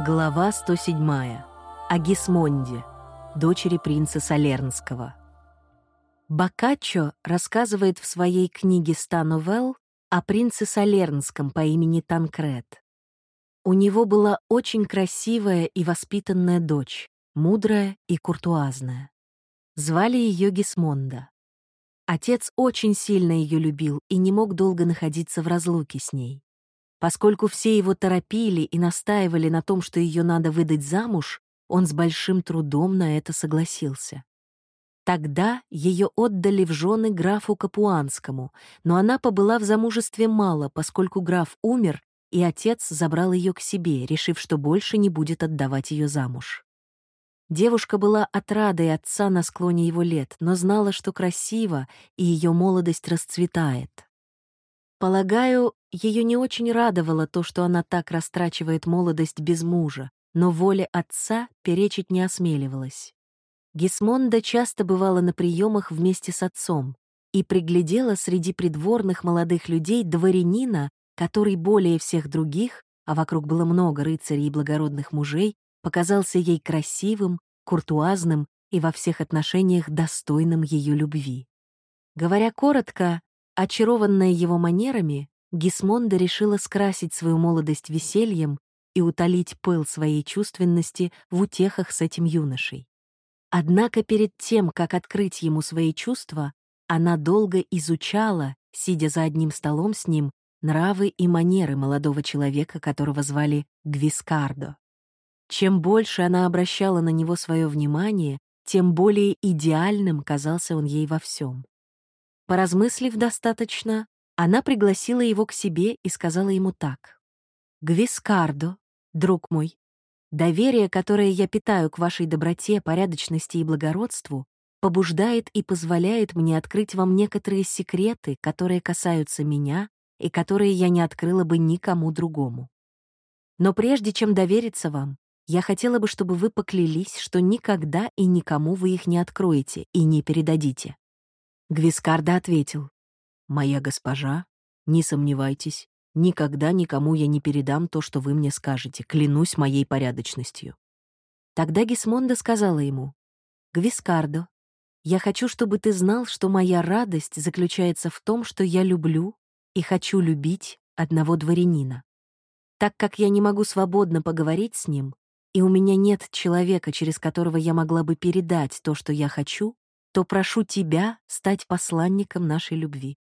Глава 107. О Гисмонде, дочери принца Салернского. Боккаччо рассказывает в своей книге «Ста новелл» о принце Салернском по имени Танкред. У него была очень красивая и воспитанная дочь, мудрая и куртуазная. Звали ее Гисмонда. Отец очень сильно ее любил и не мог долго находиться в разлуке с ней. Поскольку все его торопили и настаивали на том, что ее надо выдать замуж, он с большим трудом на это согласился. Тогда ее отдали в жены графу Капуанскому, но она побыла в замужестве мало, поскольку граф умер, и отец забрал ее к себе, решив, что больше не будет отдавать ее замуж. Девушка была отрадой отца на склоне его лет, но знала, что красиво, и ее молодость расцветает. Полагаю, ее не очень радовало то, что она так растрачивает молодость без мужа, но воле отца перечить не осмеливалась. Гисмонда часто бывала на приемах вместе с отцом и приглядела среди придворных молодых людей дворянина, который более всех других, а вокруг было много рыцарей и благородных мужей, показался ей красивым, куртуазным и во всех отношениях достойным ее любви. Говоря коротко, очарованная его манерами, Гисмонда решила скрасить свою молодость весельем и утолить пыл своей чувственности в утехах с этим юношей. Однако перед тем, как открыть ему свои чувства, она долго изучала, сидя за одним столом с ним, нравы и манеры молодого человека, которого звали Гвискардо. Чем больше она обращала на него свое внимание, тем более идеальным казался он ей во всем. Поразмыслив достаточно, она пригласила его к себе и сказала ему так. «Гвискардо, друг мой, доверие, которое я питаю к вашей доброте, порядочности и благородству, побуждает и позволяет мне открыть вам некоторые секреты, которые касаются меня и которые я не открыла бы никому другому. Но прежде чем довериться вам, я хотела бы, чтобы вы поклялись, что никогда и никому вы их не откроете и не передадите». Гвискарда ответил, «Моя госпожа, не сомневайтесь, никогда никому я не передам то, что вы мне скажете, клянусь моей порядочностью». Тогда Гисмонда сказала ему, «Гвискардо, я хочу, чтобы ты знал, что моя радость заключается в том, что я люблю и хочу любить одного дворянина. Так как я не могу свободно поговорить с ним, и у меня нет человека, через которого я могла бы передать то, что я хочу, то прошу тебя стать посланником нашей любви.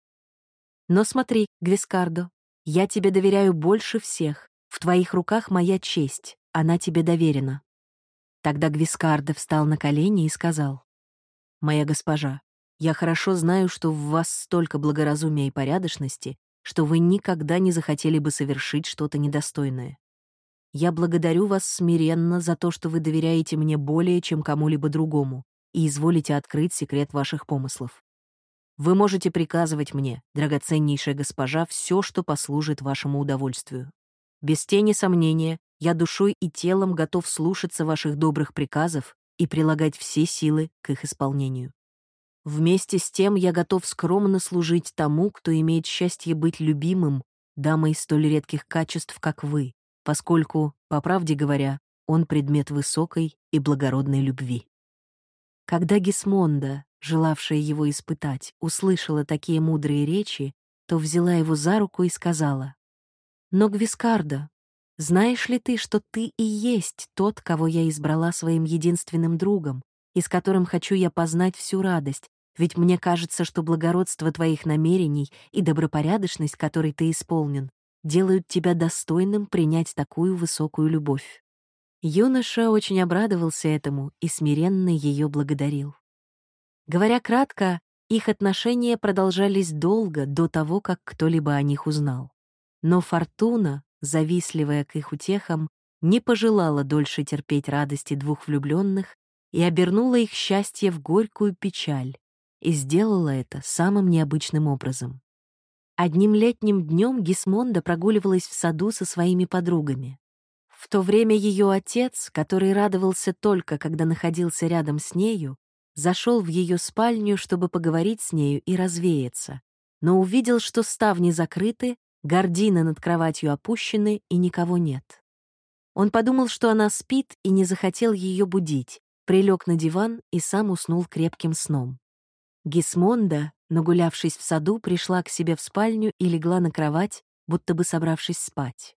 Но смотри, Гвискардо, я тебе доверяю больше всех. В твоих руках моя честь, она тебе доверена». Тогда Гвискардо встал на колени и сказал, «Моя госпожа, я хорошо знаю, что в вас столько благоразумия и порядочности, что вы никогда не захотели бы совершить что-то недостойное. Я благодарю вас смиренно за то, что вы доверяете мне более, чем кому-либо другому, и изволите открыть секрет ваших помыслов. Вы можете приказывать мне, драгоценнейшая госпожа, все, что послужит вашему удовольствию. Без тени сомнения, я душой и телом готов слушаться ваших добрых приказов и прилагать все силы к их исполнению. Вместе с тем я готов скромно служить тому, кто имеет счастье быть любимым дамой столь редких качеств, как вы, поскольку, по правде говоря, он предмет высокой и благородной любви. Когда Гисмонда, желавшая его испытать, услышала такие мудрые речи, то взяла его за руку и сказала, «Но, Гвискардо, знаешь ли ты, что ты и есть тот, кого я избрала своим единственным другом, и с которым хочу я познать всю радость, ведь мне кажется, что благородство твоих намерений и добропорядочность, которой ты исполнен, делают тебя достойным принять такую высокую любовь». Юноша очень обрадовался этому и смиренно ее благодарил. Говоря кратко, их отношения продолжались долго до того, как кто-либо о них узнал. Но Фортуна, завистливая к их утехам, не пожелала дольше терпеть радости двух влюбленных и обернула их счастье в горькую печаль, и сделала это самым необычным образом. Одним летним днем Гисмонда прогуливалась в саду со своими подругами. В то время ее отец, который радовался только, когда находился рядом с нею, зашел в ее спальню, чтобы поговорить с нею и развеяться, но увидел, что ставни закрыты, гардины над кроватью опущены и никого нет. Он подумал, что она спит, и не захотел ее будить, прилег на диван и сам уснул крепким сном. Гисмонда, нагулявшись в саду, пришла к себе в спальню и легла на кровать, будто бы собравшись спать.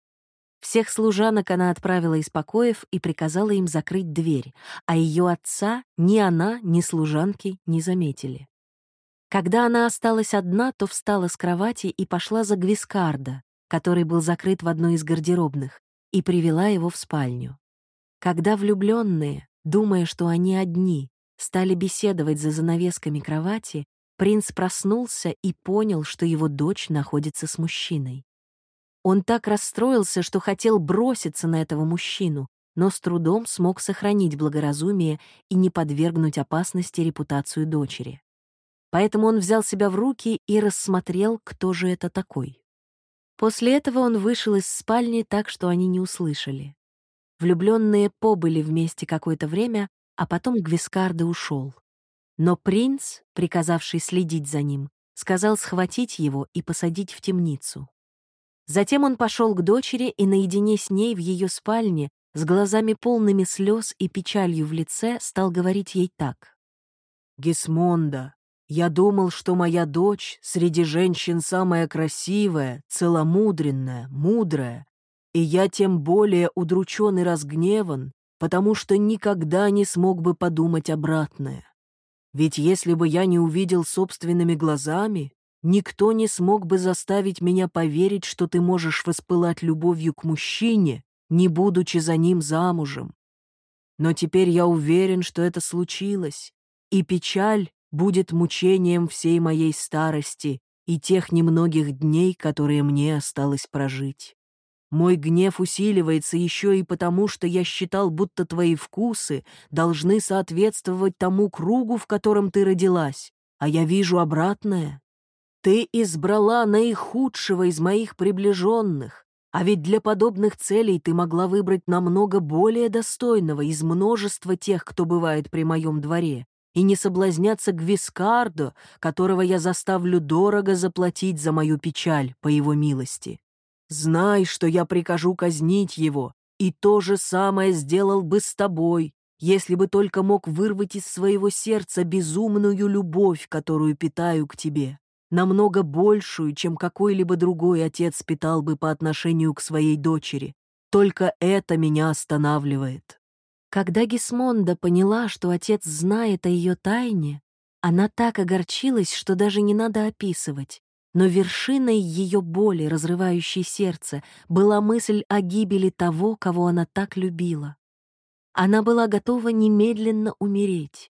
Всех служанок она отправила из покоев и приказала им закрыть дверь, а ее отца ни она, ни служанки не заметили. Когда она осталась одна, то встала с кровати и пошла за Гвискарда, который был закрыт в одной из гардеробных, и привела его в спальню. Когда влюбленные, думая, что они одни, стали беседовать за занавесками кровати, принц проснулся и понял, что его дочь находится с мужчиной. Он так расстроился, что хотел броситься на этого мужчину, но с трудом смог сохранить благоразумие и не подвергнуть опасности репутацию дочери. Поэтому он взял себя в руки и рассмотрел, кто же это такой. После этого он вышел из спальни так, что они не услышали. Влюбленные побыли вместе какое-то время, а потом Гвискарда ушел. Но принц, приказавший следить за ним, сказал схватить его и посадить в темницу. Затем он пошел к дочери и наедине с ней в ее спальне, с глазами полными слез и печалью в лице, стал говорить ей так. «Гисмонда, я думал, что моя дочь среди женщин самая красивая, целомудренная, мудрая, и я тем более удручен и разгневан, потому что никогда не смог бы подумать обратное. Ведь если бы я не увидел собственными глазами, никто не смог бы заставить меня поверить, что ты можешь воспылать любовью к мужчине, не будучи за ним замужем. Но теперь я уверен, что это случилось, и печаль будет мучением всей моей старости и тех немногих дней, которые мне осталось прожить. Мой гнев усиливается еще и потому, что я считал, будто твои вкусы должны соответствовать тому кругу, в котором ты родилась, а я вижу обратное. Ты избрала наихудшего из моих приближенных, а ведь для подобных целей ты могла выбрать намного более достойного из множества тех, кто бывает при моем дворе, и не соблазняться Гвискардо, которого я заставлю дорого заплатить за мою печаль по его милости. Знай, что я прикажу казнить его, и то же самое сделал бы с тобой, если бы только мог вырвать из своего сердца безумную любовь, которую питаю к тебе, намного большую, чем какой-либо другой отец питал бы по отношению к своей дочери. Только это меня останавливает. Когда Гисмонда поняла, что отец знает о ее тайне, она так огорчилась, что даже не надо описывать. Но вершиной ее боли, разрывающей сердце, была мысль о гибели того, кого она так любила. Она была готова немедленно умереть.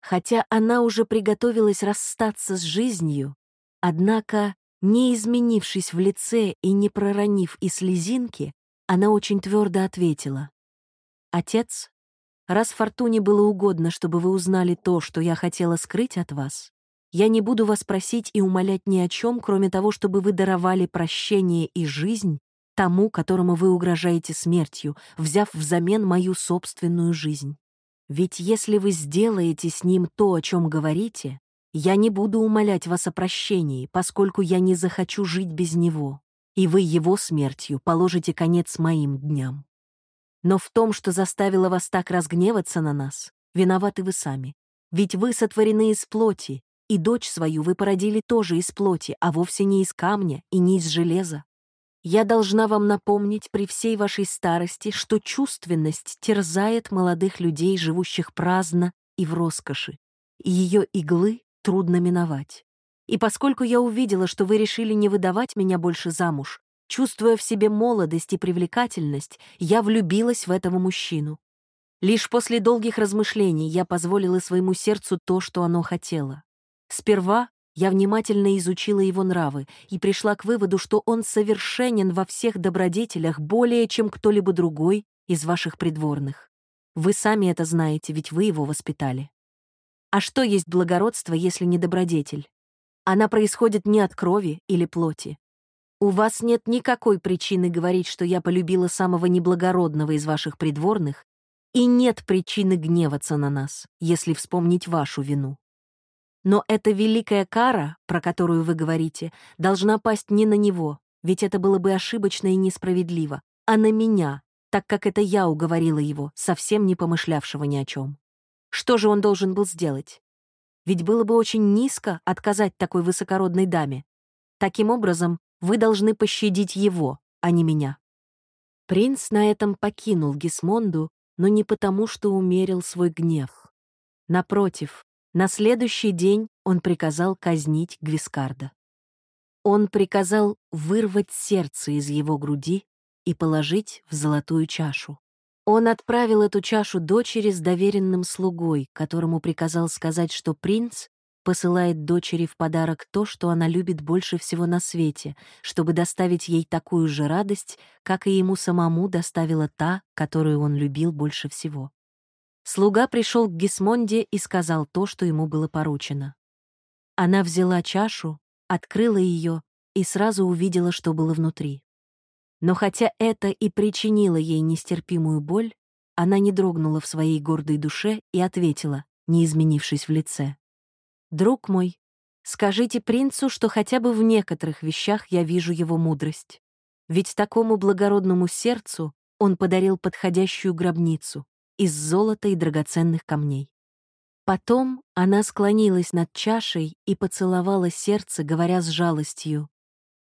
Хотя она уже приготовилась расстаться с жизнью, однако, не изменившись в лице и не проронив и слезинки, она очень твердо ответила. «Отец, Раз Фортуне было угодно, чтобы вы узнали то, что я хотела скрыть от вас, я не буду вас просить и умолять ни о чем, кроме того, чтобы вы даровали прощение и жизнь тому, которому вы угрожаете смертью, взяв взамен мою собственную жизнь. Ведь если вы сделаете с ним то, о чем говорите, я не буду умолять вас о прощении, поскольку я не захочу жить без него, и вы его смертью положите конец моим дням. Но в том, что заставило вас так разгневаться на нас, виноваты вы сами. Ведь вы сотворены из плоти, и дочь свою вы породили тоже из плоти, а вовсе не из камня и не из железа. Я должна вам напомнить при всей вашей старости, что чувственность терзает молодых людей, живущих праздно и в роскоши, и ее иглы трудно миновать. И поскольку я увидела, что вы решили не выдавать меня больше замуж, Чувствуя в себе молодость и привлекательность, я влюбилась в этого мужчину. Лишь после долгих размышлений я позволила своему сердцу то, что оно хотело. Сперва я внимательно изучила его нравы и пришла к выводу, что он совершенен во всех добродетелях более, чем кто-либо другой из ваших придворных. Вы сами это знаете, ведь вы его воспитали. А что есть благородство, если не добродетель? Она происходит не от крови или плоти, у вас нет никакой причины говорить, что я полюбила самого неблагородного из ваших придворных, и нет причины гневаться на нас, если вспомнить вашу вину. Но эта великая кара, про которую вы говорите, должна пасть не на него, ведь это было бы ошибочно и несправедливо, а на меня, так как это я уговорила его, совсем не помышлявшего ни о чем. Что же он должен был сделать? Ведь было бы очень низко отказать такой высокородной даме. Таким образом, вы должны пощадить его, а не меня. Принц на этом покинул Гисмонду, но не потому, что умерил свой гнев. Напротив, на следующий день он приказал казнить Гвискарда. Он приказал вырвать сердце из его груди и положить в золотую чашу. Он отправил эту чашу дочери с доверенным слугой, которому приказал сказать, что принц посылает дочери в подарок то, что она любит больше всего на свете, чтобы доставить ей такую же радость, как и ему самому доставила та, которую он любил больше всего. Слуга пришел к Гисмонде и сказал то, что ему было поручено. Она взяла чашу, открыла ее и сразу увидела, что было внутри. Но хотя это и причинило ей нестерпимую боль, она не дрогнула в своей гордой душе и ответила, не изменившись в лице. «Друг мой, скажите принцу, что хотя бы в некоторых вещах я вижу его мудрость. Ведь такому благородному сердцу он подарил подходящую гробницу из золота и драгоценных камней. Потом она склонилась над чашей и поцеловала сердце, говоря с жалостью.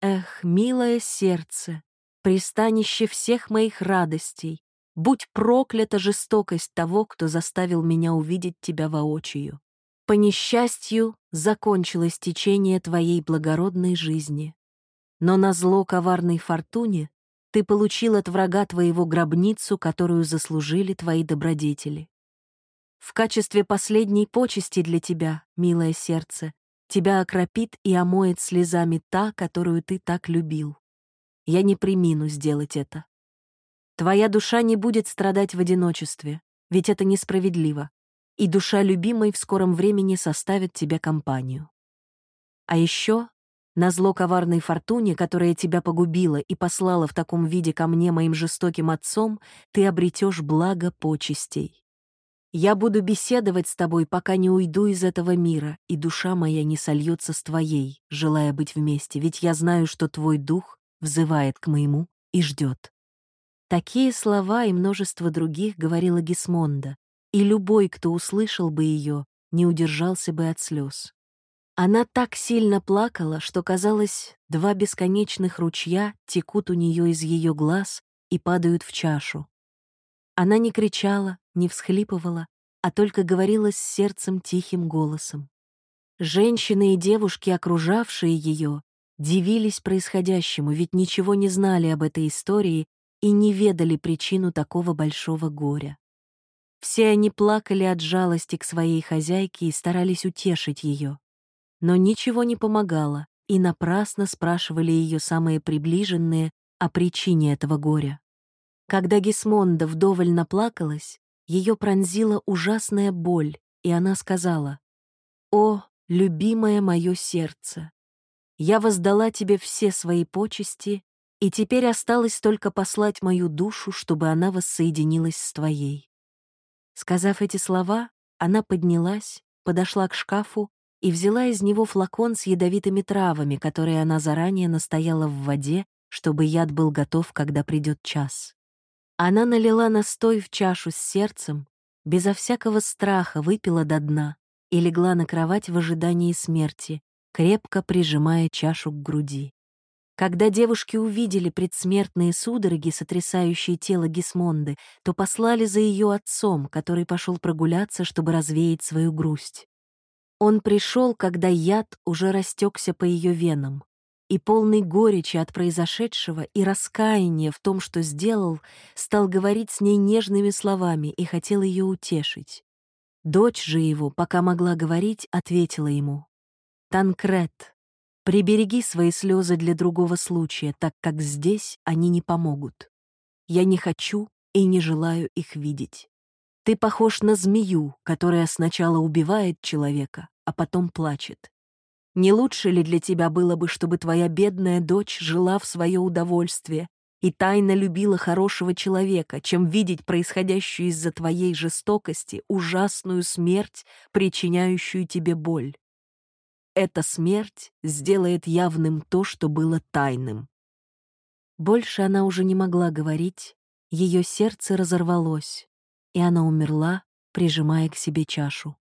«Эх, милое сердце, пристанище всех моих радостей, будь проклята жестокость того, кто заставил меня увидеть тебя воочию. По несчастью, закончилось течение твоей благородной жизни. Но на зло коварной фортуне ты получил от врага твоего гробницу, которую заслужили твои добродетели. В качестве последней почести для тебя, милое сердце, тебя окропит и омоет слезами та, которую ты так любил я не примину сделать это. Твоя душа не будет страдать в одиночестве, ведь это несправедливо, и душа любимой в скором времени составит тебе компанию. А еще, на зло коварной фортуне, которая тебя погубила и послала в таком виде ко мне моим жестоким отцом, ты обретешь благо почестей. Я буду беседовать с тобой, пока не уйду из этого мира, и душа моя не сольется с твоей, желая быть вместе, ведь я знаю, что твой дух взывает к моему и ждет. Такие слова и множество других говорила Гисмонда, и любой, кто услышал бы ее, не удержался бы от слез. Она так сильно плакала, что, казалось, два бесконечных ручья текут у нее из ее глаз и падают в чашу. Она не кричала, не всхлипывала, а только говорила с сердцем тихим голосом. Женщины и девушки, окружавшие ее, дивились происходящему, ведь ничего не знали об этой истории и не ведали причину такого большого горя. Все они плакали от жалости к своей хозяйке и старались утешить ее. Но ничего не помогало, и напрасно спрашивали ее самые приближенные о причине этого горя. Когда Гисмонда вдоволь наплакалась, ее пронзила ужасная боль, и она сказала, «О, любимое мое сердце! Я воздала тебе все свои почести, и теперь осталось только послать мою душу, чтобы она воссоединилась с твоей». Сказав эти слова, она поднялась, подошла к шкафу и взяла из него флакон с ядовитыми травами, которые она заранее настояла в воде, чтобы яд был готов, когда придет час. Она налила настой в чашу с сердцем, безо всякого страха выпила до дна и легла на кровать в ожидании смерти, крепко прижимая чашу к груди. Когда девушки увидели предсмертные судороги, сотрясающие тело Гисмонды, то послали за ее отцом, который пошел прогуляться, чтобы развеять свою грусть. Он пришел, когда яд уже растекся по ее венам, и полный горечи от произошедшего и раскаяния в том, что сделал, стал говорить с ней нежными словами и хотел ее утешить. Дочь же его, пока могла говорить, ответила ему. Танкрет, прибереги свои слезы для другого случая, так как здесь они не помогут. Я не хочу и не желаю их видеть. Ты похож на змею, которая сначала убивает человека, а потом плачет. Не лучше ли для тебя было бы, чтобы твоя бедная дочь жила в свое удовольствие и тайно любила хорошего человека, чем видеть происходящую из-за твоей жестокости ужасную смерть, причиняющую тебе боль? Эта смерть сделает явным то, что было тайным. Больше она уже не могла говорить, ее сердце разорвалось, и она умерла, прижимая к себе чашу.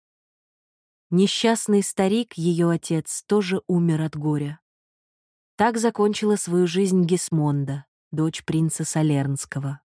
Несчастный старик, ее отец, тоже умер от горя. Так закончила свою жизнь Гесмонда, дочь принца Салернского.